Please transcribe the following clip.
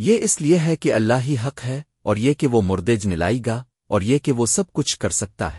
یہ اس لیے ہے کہ اللہ ہی حق ہے اور یہ کہ وہ مردج نلائی گا اور یہ کہ وہ سب کچھ کر سکتا ہے۔